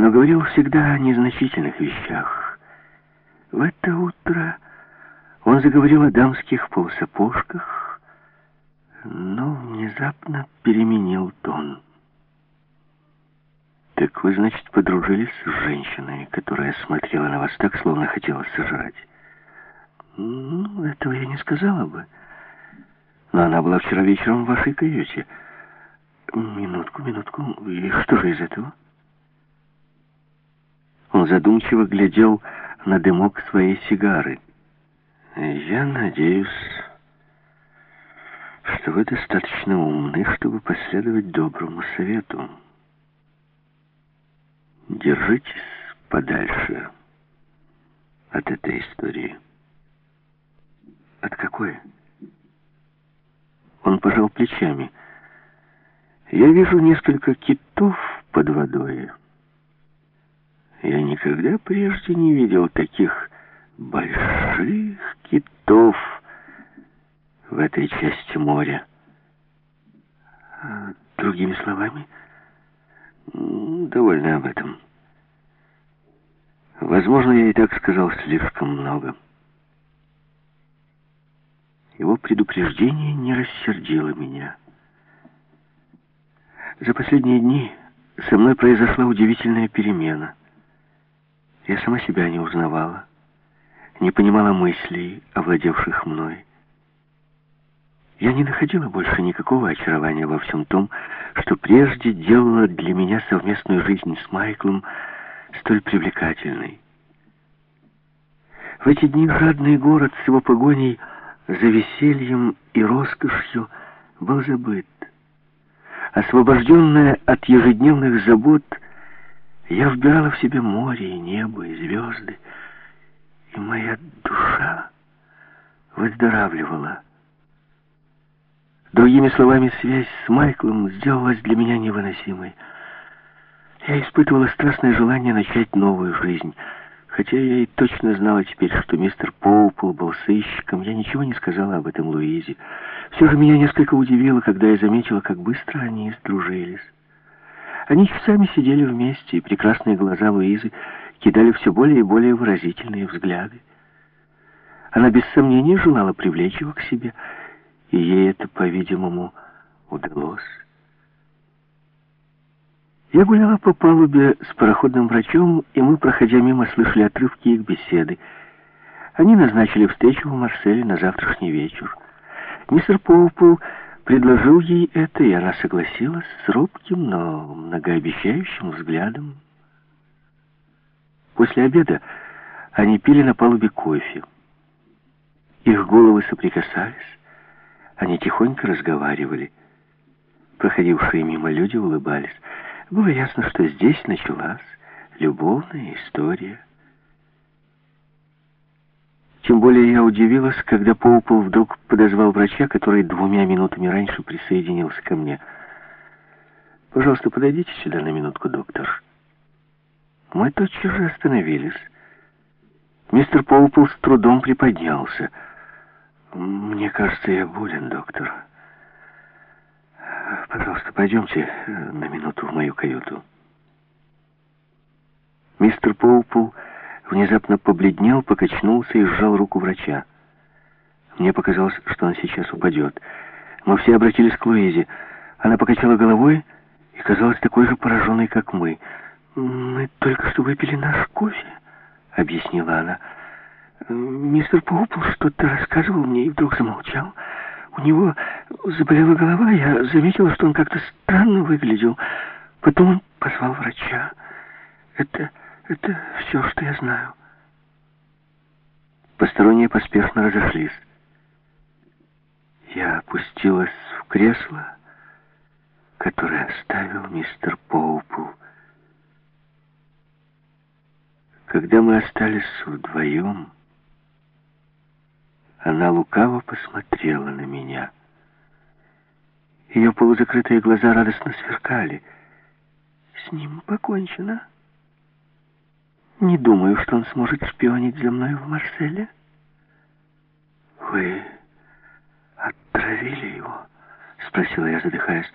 но говорил всегда о незначительных вещах. В это утро он заговорил о дамских полусапожках, но внезапно переменил тон. «Так вы, значит, подружились с женщиной, которая смотрела на вас так, словно хотела сожрать?» «Ну, этого я не сказала бы. Но она была вчера вечером в вашей каюте». «Минутку, минутку. И что же из этого?» Он задумчиво глядел на дымок своей сигары. «Я надеюсь, что вы достаточно умны, чтобы последовать доброму совету. Держитесь подальше от этой истории». «От какой?» Он пожал плечами. «Я вижу несколько китов под водой». Я никогда прежде не видел таких больших китов в этой части моря. А, другими словами, довольно об этом. Возможно, я и так сказал слишком много. Его предупреждение не рассердило меня. За последние дни со мной произошла удивительная перемена — я сама себя не узнавала, не понимала мыслей, овладевших мной. Я не находила больше никакого очарования во всем том, что прежде делало для меня совместную жизнь с Майклом столь привлекательной. В эти дни жадный город с его погоней за весельем и роскошью был забыт. Освобожденная от ежедневных забот, я вбирала в себе море и небо, и звезды, и моя душа выздоравливала. Другими словами, связь с Майклом сделалась для меня невыносимой. Я испытывала страстное желание начать новую жизнь. Хотя я и точно знала теперь, что мистер Поупл был сыщиком, я ничего не сказала об этом Луизе. Все же меня несколько удивило, когда я заметила, как быстро они сдружились. Они часами сидели вместе, и прекрасные глаза Луизы кидали все более и более выразительные взгляды. Она без сомнения желала привлечь его к себе, и ей это, по-видимому, удалось. Я гуляла по палубе с пароходным врачом, и мы, проходя мимо, слышали отрывки их беседы. Они назначили встречу в Марселе на завтрашний вечер. Мистер Поупл предложил ей это, и она согласилась с робким, но многообещающим взглядом. После обеда они пили на палубе кофе. Их головы соприкасались, они тихонько разговаривали. Проходившие мимо люди улыбались. Было ясно, что здесь началась любовная история. Тем более я удивилась, когда Поупл вдруг подозвал врача, который двумя минутами раньше присоединился ко мне. «Пожалуйста, подойдите сюда на минутку, доктор». Мы тотчас же остановились. Мистер Поупл с трудом приподнялся. «Мне кажется, я болен, доктор. Пожалуйста, пойдемте на минуту в мою каюту». Мистер Поупл внезапно побледнел, покачнулся и сжал руку врача. Мне показалось, что он сейчас упадет. Мы все обратились к Луизе. Она покачала головой и казалась такой же пораженной, как мы. «Мы только что выпили наш кофе», — объяснила она. «Мистер Поупл что-то рассказывал мне и вдруг замолчал. У него заболела голова, я заметила, что он как-то странно выглядел. Потом он позвал врача. Это это все, что я знаю. Посторонние поспешно разошлись. Я опустилась в кресло, которое оставил мистер Поупл. Когда мы остались вдвоем, она лукаво посмотрела на меня. Ее полузакрытые глаза радостно сверкали. «С ним покончено», не думаю, что он сможет шпионить за мной в Марселе. Вы отравили его? Спросила я, задыхаясь.